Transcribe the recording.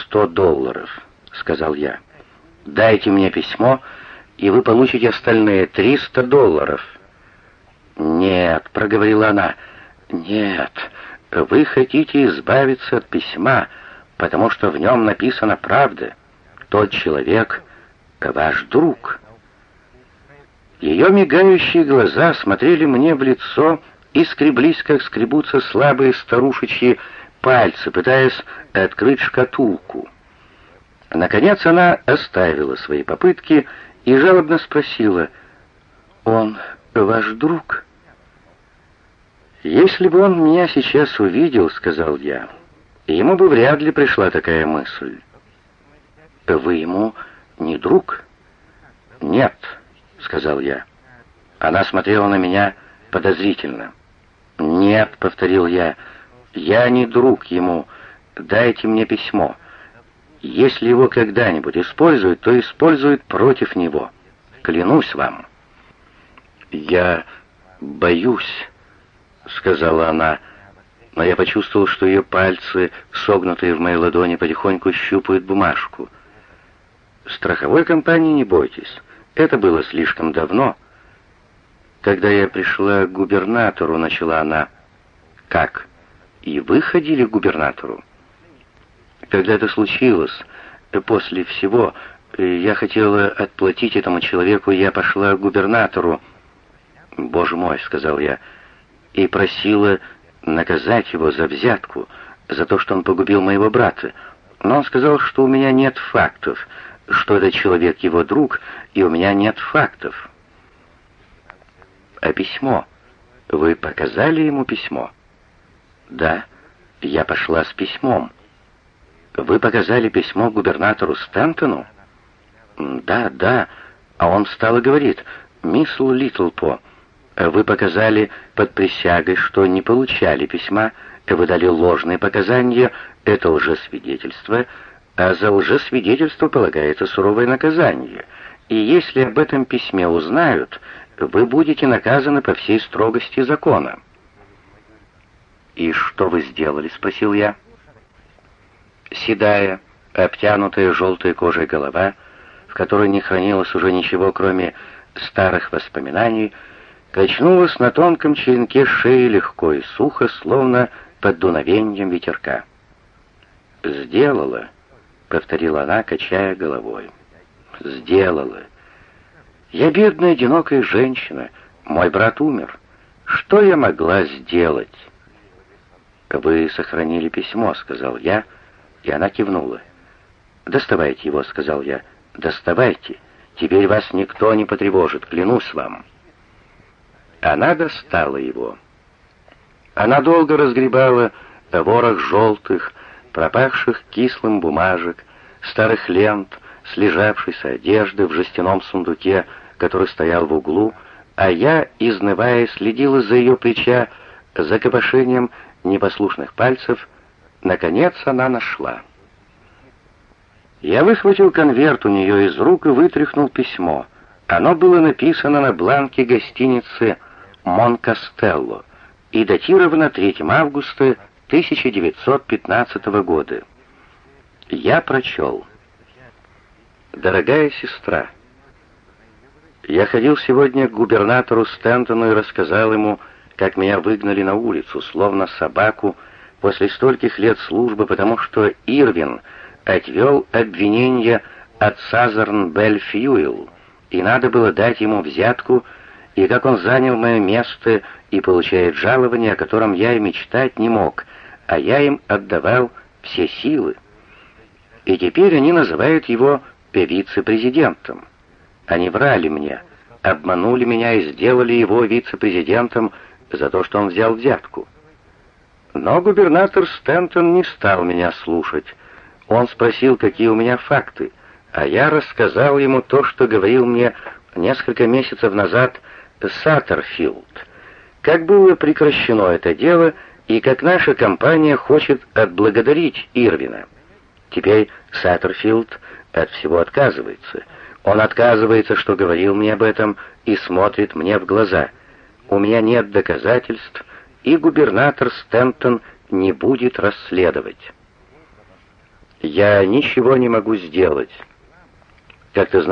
сто долларов», — сказал я. «Дайте мне письмо, и вы получите остальные триста долларов». «Нет», — проговорила она, — «нет, вы хотите избавиться от письма, потому что в нем написана правда. Тот человек — ваш друг». Ее мигающие глаза смотрели мне в лицо и скреблись, как скребутся слабые старушечьи пальцы, пытаясь открыть шкатулку. Наконец она оставила свои попытки и жалобно спросила, «Он ваш друг?» «Если бы он меня сейчас увидел, — сказал я, — ему бы вряд ли пришла такая мысль». «Вы ему не друг?» «Нет», — сказал я. Она смотрела на меня подозрительно. «Нет», — повторил я, — «я не друг ему. Дайте мне письмо. Если его когда-нибудь используют, то используют против него. Клянусь вам». «Я боюсь», — сказала она, но я почувствовал, что ее пальцы, согнутые в моей ладони, потихоньку щупают бумажку. «Страховой компании не бойтесь. Это было слишком давно». Когда я пришла к губернатору, начала она. Как? И вы ходили к губернатору? Когда это случилось, после всего, я хотела отплатить этому человеку, я пошла к губернатору. Боже мой, сказал я, и просила наказать его за взятку, за то, что он погубил моего брата. Но он сказал, что у меня нет фактов, что этот человек его друг, и у меня нет фактов а письмо. Вы показали ему письмо? Да, я пошла с письмом. Вы показали письмо губернатору Стентону? Да, да. А он встал и говорит, мисс Литлпо, вы показали под присягой, что не получали письма, вы дали ложные показания, это лжесвидетельство, а за лжесвидетельство полагается суровое наказание. И если об этом письме узнают, вы будете наказаны по всей строгости закона». «И что вы сделали?» — спросил я. Седая, обтянутая желтой кожей голова, в которой не хранилось уже ничего, кроме старых воспоминаний, качнулась на тонком черенке шеи легко и сухо, словно под дуновением ветерка. «Сделала», — повторила она, качая головой. «Сделала. Я бедная, одинокая женщина. Мой брат умер. Что я могла сделать? Вы сохранили письмо, сказал я, и она кивнула. Доставайте его, сказал я. Доставайте. Теперь вас никто не потревожит, клянусь вам. Она достала его. Она долго разгребала ворох желтых, пропахших кислым бумажек, старых лент, слежавшейся одежды в жестяном сундуке, который стоял в углу, а я, изнывая, следила за ее плеча, за копошением непослушных пальцев. Наконец она нашла. Я выхватил конверт у нее из рук и вытряхнул письмо. Оно было написано на бланке гостиницы «Монкастелло» и датировано 3 августа 1915 года. Я прочел. «Дорогая сестра, я ходил сегодня к губернатору Стентону и рассказал ему, как меня выгнали на улицу, словно собаку, после стольких лет службы, потому что Ирвин отвел обвинение от Сазерн Бельфьюил, и надо было дать ему взятку, и как он занял мое место и получает жалование, о котором я и мечтать не мог, а я им отдавал все силы. И теперь они называют его вице-президентом. Они врали мне, обманули меня и сделали его вице-президентом за то, что он взял взятку. Но губернатор Стентон не стал меня слушать. Он спросил, какие у меня факты, а я рассказал ему то, что говорил мне несколько месяцев назад Саттерфилд. Как было прекращено это дело и как наша компания хочет отблагодарить Ирвина. Теперь Саттерфилд от всего отказывается — он отказывается, что говорил мне об этом, и смотрит мне в глаза. У меня нет доказательств, и губернатор Стентон не будет расследовать. Я ничего не могу сделать. Как ты знаешь,